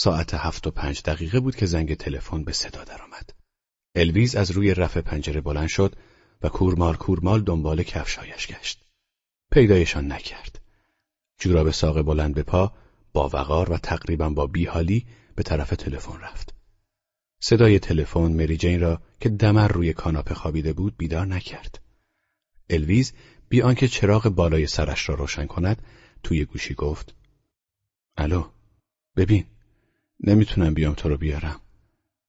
ساعت هفت و پنج دقیقه بود که زنگ تلفن به صدا درآمد. الویز از روی رف پنجره بلند شد و کورمال کورمال دنبال کفشایش گشت. پیدایشان نکرد. جوراب ساق بلند به پا با وقار و تقریبا با بیحالی به طرف تلفن رفت. صدای تلفن مری جین را که دمر روی کاناپه خوابیده بود بیدار نکرد. الویز بی آنکه چراغ بالای سرش را روشن کند توی گوشی گفت الو ببین نمی‌تونم بیام تو رو بیارم.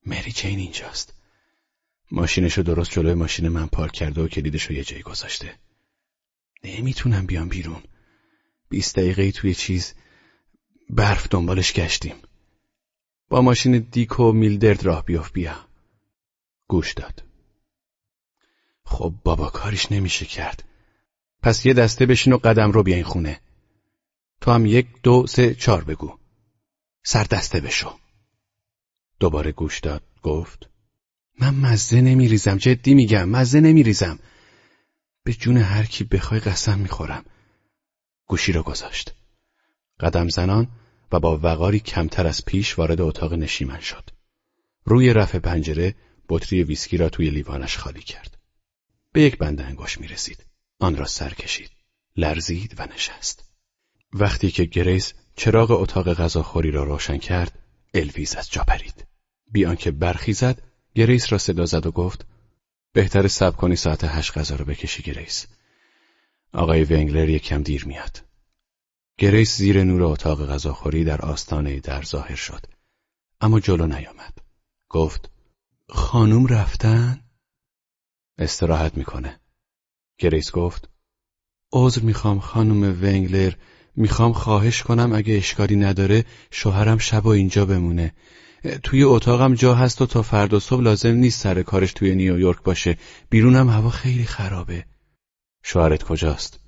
مری جین اینجاست. ماشینشو درست جلوی ماشین من پارک کرده و کلیدشو یه جایی گذاشته. نمی‌تونم بیام بیرون. بیست دقیقه توی چیز برف دنبالش گشتیم. با ماشین دیک و میلدرد راه بیافت بیا. گوش داد. خب بابا کاریش نمیشه کرد. پس یه دسته بشین و قدم رو این خونه. تو هم یک دو سه چار بگو. سر دسته بشو دوباره گوش داد گفت من مزه نمیریزم جدی میگم مزه نمیریزم به جون هر کی بخوای قسم می‌خورم گوشی رو گذاشت قدم زنان و با وقاری کمتر از پیش وارد اتاق نشیمن شد روی رف پنجره بطری ویسکی را توی لیوانش خالی کرد به یک بند انگشت می رسید. آن را سر کشید. لرزید و نشست. وقتی که گریس چراغ اتاق غذاخوری را روشن کرد، الویز از جا پرید. بی آنکه برخیزد، گریس را صدا زد و گفت: بهتر صبر کنی ساعت هشت غذا رو بکشی گریس. آقای ونگلر یک کم دیر میاد. گریس زیر نور اتاق غذاخوری در آستانه در ظاهر شد. اما جلو نیامد. گفت: خانوم رفتن؟ استراحت می‌کنه. گریس گفت عذر می‌خوام خانم ونگلر می‌خوام خواهش کنم اگه اشکالی نداره شوهرم شب و اینجا بمونه. توی اتاقم جا هست و تا فردا صبح لازم نیست سر کارش توی نیویورک باشه. بیرونم هوا خیلی خرابه. شوهرت کجاست؟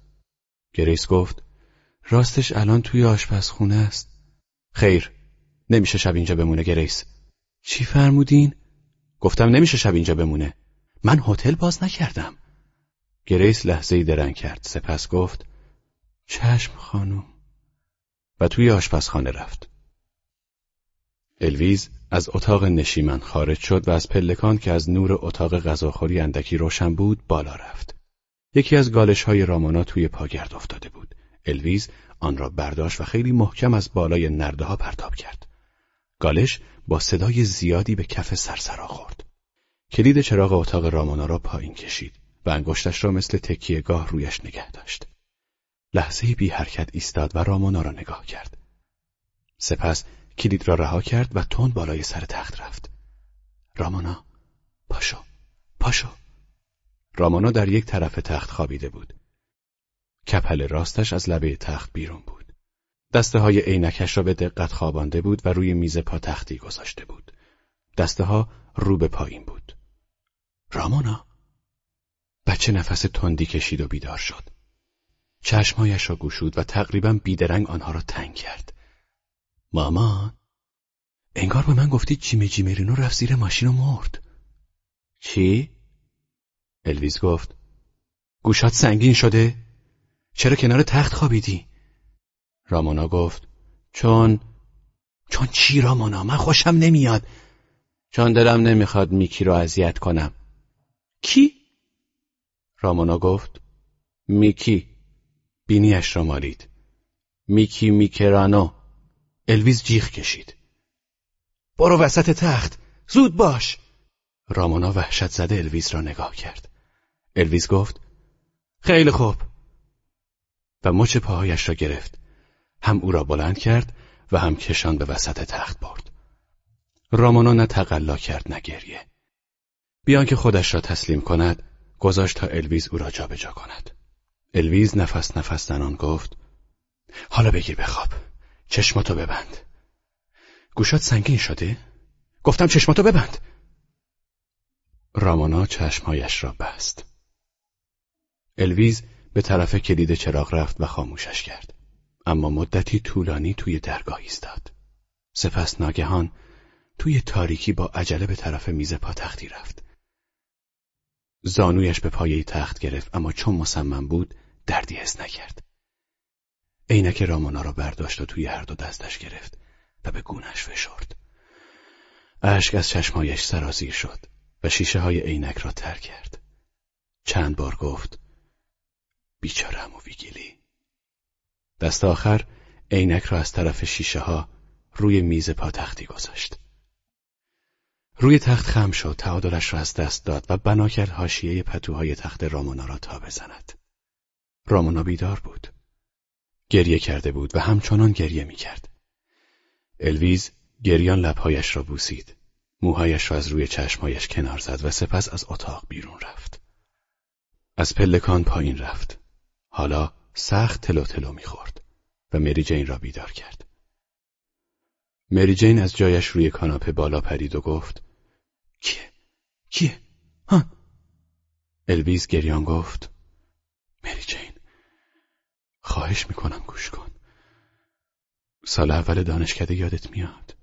گریس گفت راستش الان توی آشپزخونه است. خیر نمیشه شب اینجا بمونه گریس. چی فرمودین؟ گفتم نمیشه شب اینجا بمونه. من هتل باز نکردم. گریس لحظه درنگ کرد. سپس گفت چشم خانم و توی آشپزخانه رفت. الویز از اتاق نشیمن خارج شد و از پلکان که از نور اتاق غذاخوری اندکی روشن بود بالا رفت. یکی از گالش های رامانا توی پاگرد افتاده بود. الویز آن را برداشت و خیلی محکم از بالای نرده ها پرتاب کرد. گالش با صدای زیادی به کف سرسرا خورد. کلید چراغ اتاق رامانا را پایین کشید و انگشتش را مثل تکیه گاه رویش نگه داشت. لحظه بی حرکت ایستاد و رامانا را نگاه کرد. سپس کلید را رها کرد و تند بالای سر تخت رفت. رامانا پاشو پاشو رامانا در یک طرف تخت خوابیده بود. کپل راستش از لبه تخت بیرون بود. دسته های عینکش را به دقت خوابانده بود و روی میز پا تختی گذاشته بود. دسته ها رو به پایین بود. رامانا بچه نفس تندی کشید و بیدار شد چشمهایش را گشود و تقریبا بیدرنگ آنها را تنگ کرد. مامان انگار به من گفتی جیمه جیمرینو رفت زیر ماشین و مرد. چی؟ الویز گفت. گوشات سنگین شده؟ چرا کنار تخت خوابیدی؟ رامانا گفت. چون چون چی رامانا من خوشم نمیاد. چون دلم نمی‌خواد میکی رو اذیت کنم. کی؟ رامانا گفت. میکی. بینیش را مالید. میکی میکرانو. الویز جیغ کشید. برو وسط تخت زود باش. رامانا وحشت زده الویز را نگاه کرد. الویز گفت خیلی خوب. و مچ پاهایش را گرفت. هم او را بلند کرد و هم کشان به وسط تخت برد. رامانا نه تقلا کرد نه گریه. بی آنکه خودش را تسلیم کند گذاشت تا الویز او را جابجا کند. الویز نفس نفس زنان گفت حالا بگیر بخواب چشماتو ببند. گوشات سنگین شده؟ گفتم چشماتو ببند. رامانا چشمهایش را بست. الویز به طرف کلید چراغ رفت و خاموشش کرد. اما مدتی طولانی توی درگاه ایستاد. سپس ناگهان توی تاریکی با عجله به طرف میز پاتختی رفت. زانویش به پایه تخت گرفت اما چون مصمم بود دردی حس نکرد. عینک رامانا را برداشت و توی هر دو دستش گرفت و به گونش فشرد. اشک از چشمایش سرازیر شد و شیشه های عینک را تر کرد. چند بار گفت بیچاره و ویگیلی. دست آخر عینک را از طرف شیشه ها روی میز پاتختی گذاشت. روی تخت خم شد تعادلش را از دست داد و بنا کرد حاشیه پتوهای تخت رامونا را تا بزند. رامونا بیدار بود. گریه کرده بود و همچنان گریه می کرد. الویز گریان لبهایش را بوسید. موهایش را از روی چشمهایش کنار زد و سپس از اتاق بیرون رفت. از پلکان پایین رفت. حالا سخت تلو تلو می‌خورد و مری جین را بیدار کرد. مری جین از جایش روی کاناپه بالا پرید و گفت کیه؟ کیه؟ ها؟ الویز گریان گفت مری جین خواهش می‌کنم گوش کن سال اول دانشکده یادت میاد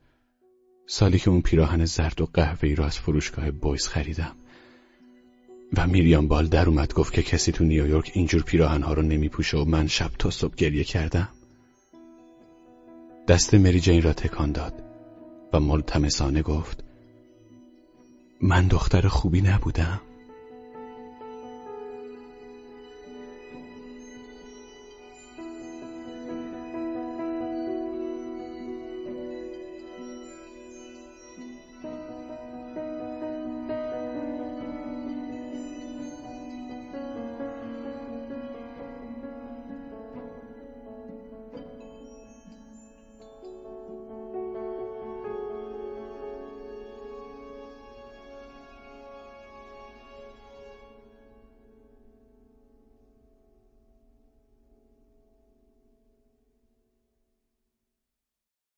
سالی که اون پیراهن زرد و قهوه‌ای را از فروشگاه بویز خریدم و میریام بال در اومد گفت که کسی تو نیویورک اینجور پیراهنها رو نمیپوشه و من شب تا صبح گریه کردم دست مری جین را تکان داد و ملتمسانه گفت من دختر خوبی نبودم.